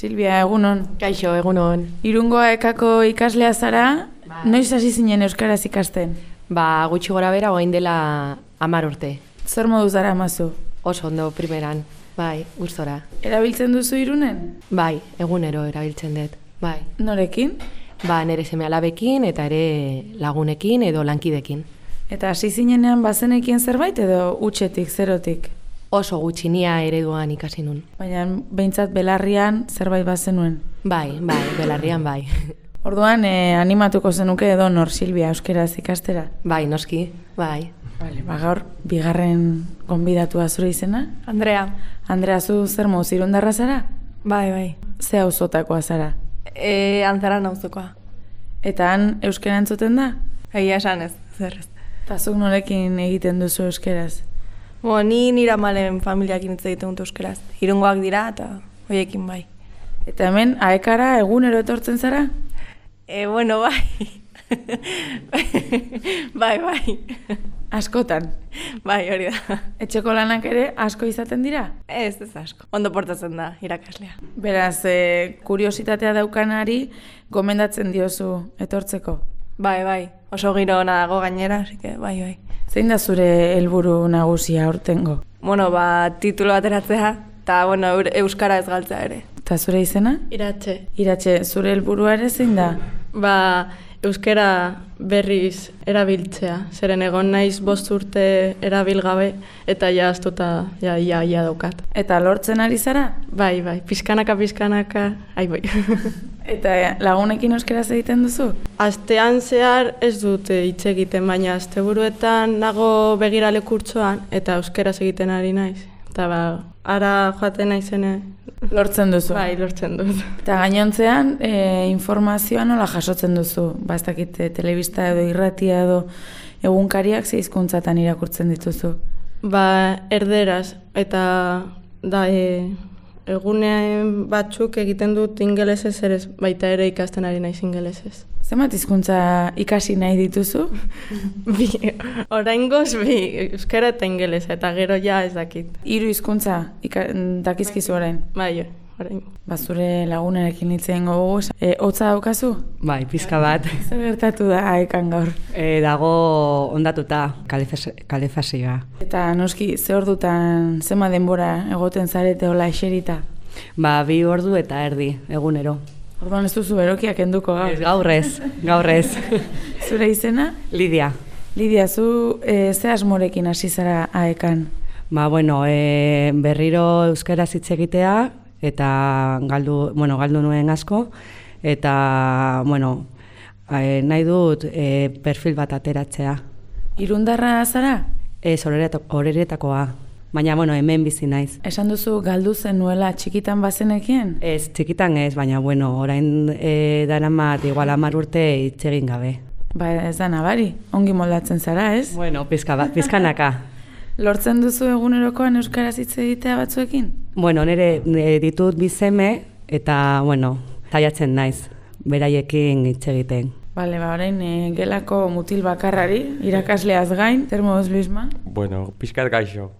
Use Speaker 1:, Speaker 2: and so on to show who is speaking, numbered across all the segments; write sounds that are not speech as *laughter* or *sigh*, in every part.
Speaker 1: Silvia, egunon.
Speaker 2: Kaixo, egunon.
Speaker 1: Irungo ekako ikaslea zara, noiz hasi zinen euskaraz ikasten?
Speaker 2: Ba, gutxi gora bera, oain dela amar urte.
Speaker 1: Zer modu zara mazu?
Speaker 2: Oso ondo primeran. Bai, gustora.
Speaker 1: Erabiltzen duzu irunen?
Speaker 2: Bai, egunero erabiltzen dut. Bai.
Speaker 1: Norekin?
Speaker 2: Ba, nere seme alabekin eta ere lagunekin edo lankidekin.
Speaker 1: Eta hasi zinenean bazenekien zerbait edo utxetik, zerotik?
Speaker 2: Oso gutxinia ereduan ikasi nun.
Speaker 1: Baina behintzat belarrian zerbait bazenuen.
Speaker 2: Bai, bai, belarrian bai. *laughs*
Speaker 1: Orduan, eh, animatuko zenuke edo nor Silvia euskeraz ikastera?
Speaker 2: Bai, noski, bai.
Speaker 1: Vale, ba gaur, bigarren gonbidatua zure izena?
Speaker 3: Andrea.
Speaker 1: Andrea, zu zer moz, irundarra zara?
Speaker 3: Bai, bai.
Speaker 1: Ze auzotakoa zara?
Speaker 3: E, antzara nauzukoa.
Speaker 1: Eta han euskera entzuten da?
Speaker 3: Egia esan ez, zer ez.
Speaker 1: Eta zuk norekin egiten duzu euskeraz?
Speaker 3: Bo, ni nira malen familiakin hitz egiten dut euskeraz. Irungoak dira eta hoiekin bai.
Speaker 1: Eta hemen, aekara egunero etortzen zara?
Speaker 3: E, bueno, bai. bai, bai.
Speaker 1: Askotan.
Speaker 3: Bai, hori da.
Speaker 1: Etxeko lanak ere asko izaten dira?
Speaker 3: Ez, ez asko. Ondo portatzen da, irakaslea.
Speaker 1: Beraz, e, kuriositatea daukanari gomendatzen diozu etortzeko.
Speaker 3: Bai, bai. Oso giro ona dago gainera, así que bai, bai.
Speaker 1: Zein da zure helburu nagusia aurtengo?
Speaker 3: Bueno, ba, titulo ateratzea, eta, bueno, euskara ez galtzea ere.
Speaker 1: Eta zure izena?
Speaker 4: Iratxe.
Speaker 1: Iratxe, zure helburua ere zein da?
Speaker 4: Ba, euskera berriz erabiltzea. Zeren egon naiz bost urte erabilgabe eta ja astuta ja, ja, ja daukat.
Speaker 1: Eta lortzen ari zara?
Speaker 4: Bai, bai, pizkanaka, pizkanaka, ai bai. *laughs*
Speaker 1: Eta lagunekin euskeraz egiten duzu?
Speaker 4: Astean zehar ez dut eh, hitz egiten, baina asteburuetan nago begirale kurtsoan eta euskeraz egiten ari naiz. Eta ba, ara joaten naizene,
Speaker 1: Lortzen duzu?
Speaker 4: bai, lortzen dut.
Speaker 1: Eta gainontzean, e, informazioa nola jasotzen duzu? Ba, ez dakit, e, telebista edo irratia edo egunkariak ze hizkuntzatan irakurtzen dituzu.
Speaker 4: Ba, erderaz, eta da, e, egunean batzuk egiten dut ingelesez ere baita ere ikasten ari naiz ingelesez.
Speaker 1: Zenbat hizkuntza ikasi nahi dituzu? *laughs*
Speaker 4: Bi, oraingoz bi, euskara eta ingelesa, eta gero ja ez dakit.
Speaker 1: Hiru hizkuntza dakizkizu orain.
Speaker 4: Bai, orain.
Speaker 1: Ba, zure lagunarekin hitzen gogo, e, hotza daukazu?
Speaker 5: Bai, pizka bat. *laughs*
Speaker 1: Zer gertatu da aekan gaur?
Speaker 5: E, dago ondatuta kalefas- kalefasioa.
Speaker 1: Eta noski, ze ordutan, zema denbora egoten zarete hola eserita?
Speaker 5: Ba, bi ordu eta erdi, egunero.
Speaker 1: Orduan ez duzu berokiak enduko gaur.
Speaker 5: Ez, gaur ez, gaur ez. *laughs*
Speaker 1: Zure izena?
Speaker 5: Lidia.
Speaker 1: Lidia, zu e, ze asmorekin hasi zara aekan?
Speaker 5: Ba, bueno, e, berriro euskaraz hitz egitea, eta galdu, bueno, galdu nuen asko, eta, bueno, e, nahi dut e, perfil bat ateratzea.
Speaker 1: Irundarra zara?
Speaker 5: Ez, horeretakoa. Baina, bueno, hemen bizi naiz.
Speaker 1: Esan duzu galdu zenuela txikitan bazenekien?
Speaker 5: Ez, txikitan ez, baina, bueno, orain e, daramat igual amar urte hitz egin gabe.
Speaker 1: Ba, ez da nabari, ongi moldatzen zara, ez?
Speaker 5: Bueno, pizka pizkanaka. *laughs*
Speaker 1: Lortzen duzu egunerokoan euskaraz hitz egitea batzuekin?
Speaker 5: Bueno, nire nire ditut bizeme eta, bueno, zaiatzen naiz, beraiekin hitz egiten.
Speaker 1: Bale, ba, orain e, gelako mutil bakarrari, irakasleaz gain, zer moduz Luisma?
Speaker 6: Bueno, pixkat gaixo.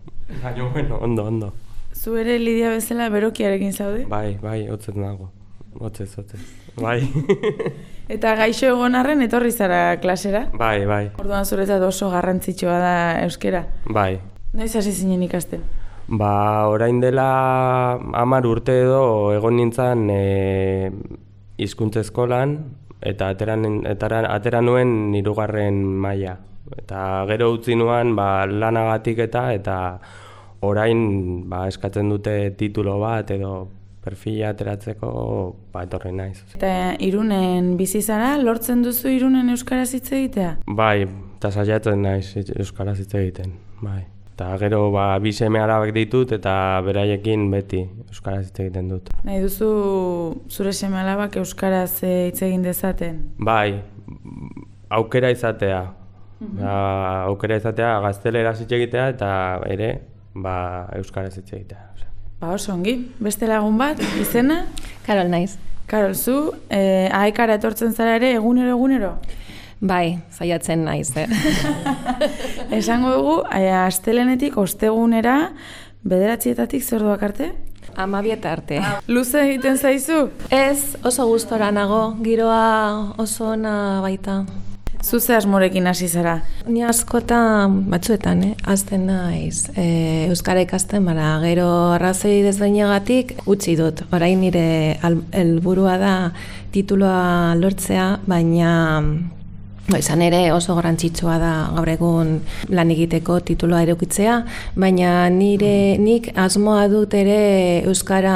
Speaker 6: Baina, bueno, ondo, ondo.
Speaker 1: Zu ere Lidia bezala berokiarekin zaude?
Speaker 6: Bai, bai, hotzez nago. Hotzez, hotzez. Bai. *laughs*
Speaker 1: Eta gaixo egon arren etorri zara klasera?
Speaker 6: bai, bai,
Speaker 1: Orduan zuretzat oso garrantzitsua da euskera.
Speaker 6: bai.
Speaker 1: Noiz hasi zinen ikasten?
Speaker 6: Ba, orain dela hamar urte edo egon nintzen e, hizkuntza eskolan eta ateran, etara, atera nuen hirugarren maila. Eta gero utzi nuen ba, lanagatik eta eta orain ba, eskatzen dute titulo bat edo perfila ateratzeko ba, etorri naiz.
Speaker 1: Eta irunen bizi zara, lortzen duzu irunen euskaraz hitz egitea?
Speaker 6: Bai, eta saiatzen naiz euskaraz hitz egiten, bai. Eta gero ba, bi seme alabak ditut eta beraiekin beti euskaraz hitz egiten dut.
Speaker 1: Nahi duzu zure seme alabak euskaraz eh, hitz egin dezaten?
Speaker 6: Bai, aukera izatea. Ba, aukera izatea gaztelera hitz egitea eta ere ba, euskaraz hitz egitea.
Speaker 1: Ba oso ongi, beste lagun bat, izena?
Speaker 2: Karol naiz.
Speaker 1: Karol, zu, eh, aekara etortzen zara ere egunero egunero?
Speaker 2: Bai, zaiatzen naiz, eh? *laughs*
Speaker 1: Esango dugu, eh, astelenetik ostegunera, bederatzietatik zer duak arte?
Speaker 2: Amabieta arte.
Speaker 1: Luze egiten zaizu?
Speaker 2: Ez, oso gustora nago, giroa oso ona baita.
Speaker 1: Zuze asmorekin hasi zara.
Speaker 2: Ni askotan batzuetan, eh, azten naiz. E, Euskara ikasten bara, gero arrazoi desbeinagatik utzi dut. Orain nire helburua da tituloa lortzea, baina Ba, izan ere oso garrantzitsua da gaur egun lan egiteko tituloa erukitzea, baina nire nik asmoa dut ere euskara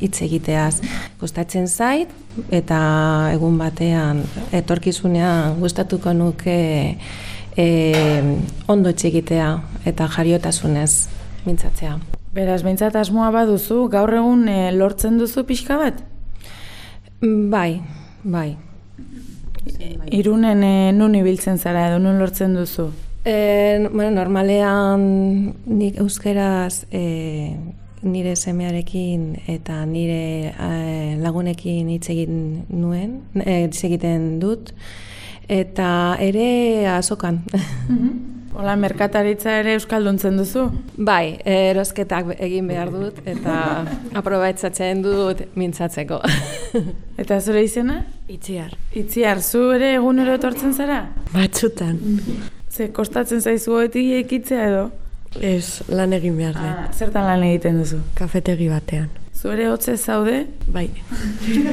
Speaker 2: hitz egiteaz. Gustatzen zait eta egun batean etorkizunean gustatuko nuke e, ondo hitz egitea eta jariotasunez mintzatzea.
Speaker 1: Beraz, behintzat asmoa baduzu, gaur egun eh, lortzen duzu pixka bat?
Speaker 2: Bai, bai.
Speaker 1: Irunen e, nun ibiltzen zara edo nun lortzen duzu?
Speaker 2: E, bueno, normalean nik euskeraz e, nire semearekin eta nire e, lagunekin hitz egin nuen, e, hitz egiten dut, eta ere azokan.
Speaker 1: Hola, merkataritza ere euskalduntzen duzu?
Speaker 2: bai, erosketak egin behar dut eta aprobaitzatzen dut mintzatzeko. *laughs*
Speaker 1: Eta zure izena?
Speaker 7: Itziar.
Speaker 1: Itziar, zu ere egunero etortzen zara?
Speaker 7: Batzutan. *laughs*
Speaker 1: Ze kostatzen zaizu goetik ekitzea edo?
Speaker 7: Ez, lan egin behar da.
Speaker 1: Ah, zertan lan egiten duzu?
Speaker 7: Kafetegi batean.
Speaker 1: Zu ere hotze zaude?
Speaker 7: Bai,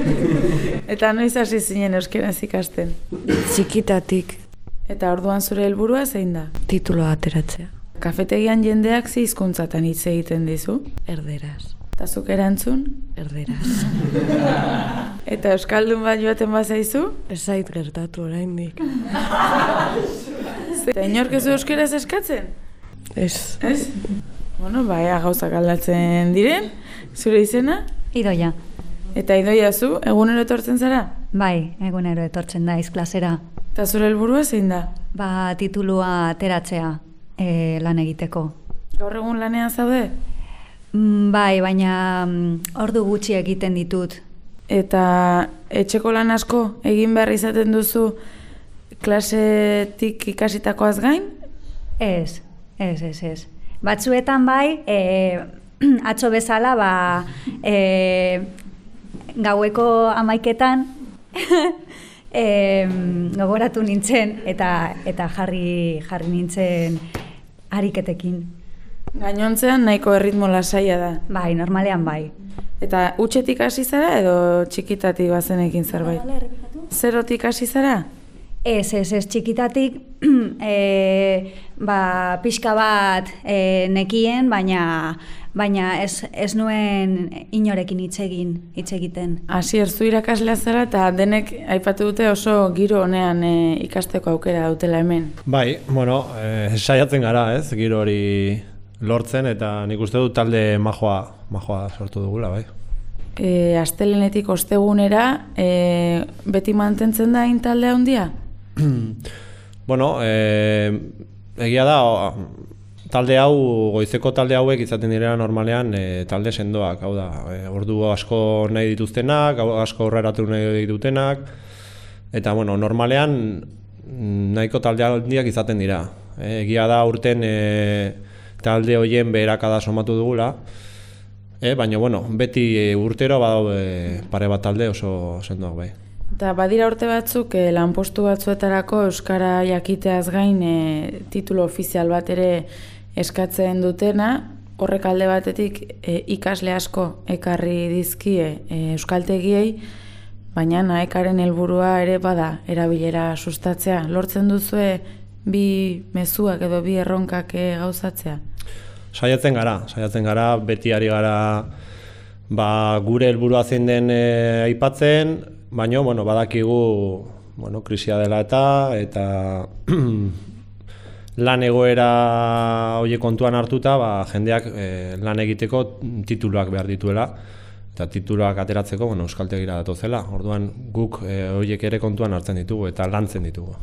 Speaker 7: *laughs*
Speaker 1: Eta noiz hasi zinen euskeraz ikasten?
Speaker 7: txikitatik
Speaker 1: Eta orduan zure helburua zein da?
Speaker 7: tituloa ateratzea.
Speaker 1: Kafetegian jendeak ze hizkuntzatan hitz egiten dizu?
Speaker 7: Erderaz.
Speaker 1: Eta zuk erantzun?
Speaker 7: Erderaz. *laughs*
Speaker 1: Eta euskaldun bat joaten bazaizu?
Speaker 7: Ez zait gertatu oraindik.
Speaker 1: Eta inork ez euskeraz eskatzen?
Speaker 7: Ez.
Speaker 1: Ez? Bueno, baia gauzak aldatzen diren, zure izena?
Speaker 8: Idoia,
Speaker 1: Eta idoia zu, egunero etortzen zara?
Speaker 8: bai, egunero etortzen daiz klasera.
Speaker 1: Eta zure helburua zein da?
Speaker 8: Ba, titulua ateratzea e, lan egiteko.
Speaker 1: Gaur egun lanean zaude?
Speaker 8: Mm, bai, baina mm, ordu gutxi egiten ditut.
Speaker 1: Eta etxeko lan asko egin behar izaten duzu klasetik ikasitakoaz gain?
Speaker 8: Ez, ez, ez, ez. Batzuetan bai, e, *clears throat* atzo bezala, ba, e, gaueko amaiketan *laughs* e, gogoratu nintzen eta eta jarri jarri nintzen ariketekin.
Speaker 1: Gainontzean nahiko erritmo lasaia da.
Speaker 8: Bai, normalean bai.
Speaker 1: Eta utxetik hasi zara edo txikitatik bazenekin zerbait? Zerotik hasi zara?
Speaker 8: Ez, ez, ez, txikitatik, e, *clears throat* ba, pixka bat e, nekien, baina, baina ez, ez nuen inorekin hitz egin, hitz egiten.
Speaker 1: Hasi erzu irakaslea zara eta denek aipatu dute oso giro honean e, ikasteko aukera dutela hemen.
Speaker 9: Bai, bueno, eh, saiatzen gara, ez, giro hori lortzen eta nik uste dut talde majoa, majoa sortu dugula, bai.
Speaker 1: E, astelenetik ostegunera e, beti mantentzen da hain talde handia? *clears throat*
Speaker 9: bueno, eh, egia da, o, talde hau, goizeko talde hauek izaten direla normalean e, talde sendoak, hau da, e, ordu asko nahi dituztenak, asko horreratu nahi ditutenak, eta bueno, normalean mm, nahiko talde handiak izaten dira. E, egia da urten e, talde hoien beherakada somatu dugula, e, baina bueno, beti e, urtero badaude pare bat talde oso sendoak bai.
Speaker 1: Eta badira urte batzuk e, lanpostu batzuetarako Euskara jakiteaz gain e, titulo ofizial bat ere eskatzen dutena, horrek alde batetik e, ikasle asko ekarri dizkie e, euskaltegiei, baina naekaren helburua ere bada erabilera sustatzea. Lortzen duzue bi mezuak edo bi erronkak e, gauzatzea?
Speaker 9: Saiatzen gara, saiatzen gara, beti ari gara ba, gure helburua zein den e, aipatzen, baina bueno, badakigu bueno, krisia dela eta eta *clears throat* lan egoera horiek kontuan hartuta, ba, jendeak e, lan egiteko tituluak behar dituela eta tituluak ateratzeko bueno, euskaltegira datozela. Orduan guk e, horiek ere kontuan hartzen ditugu eta lantzen ditugu.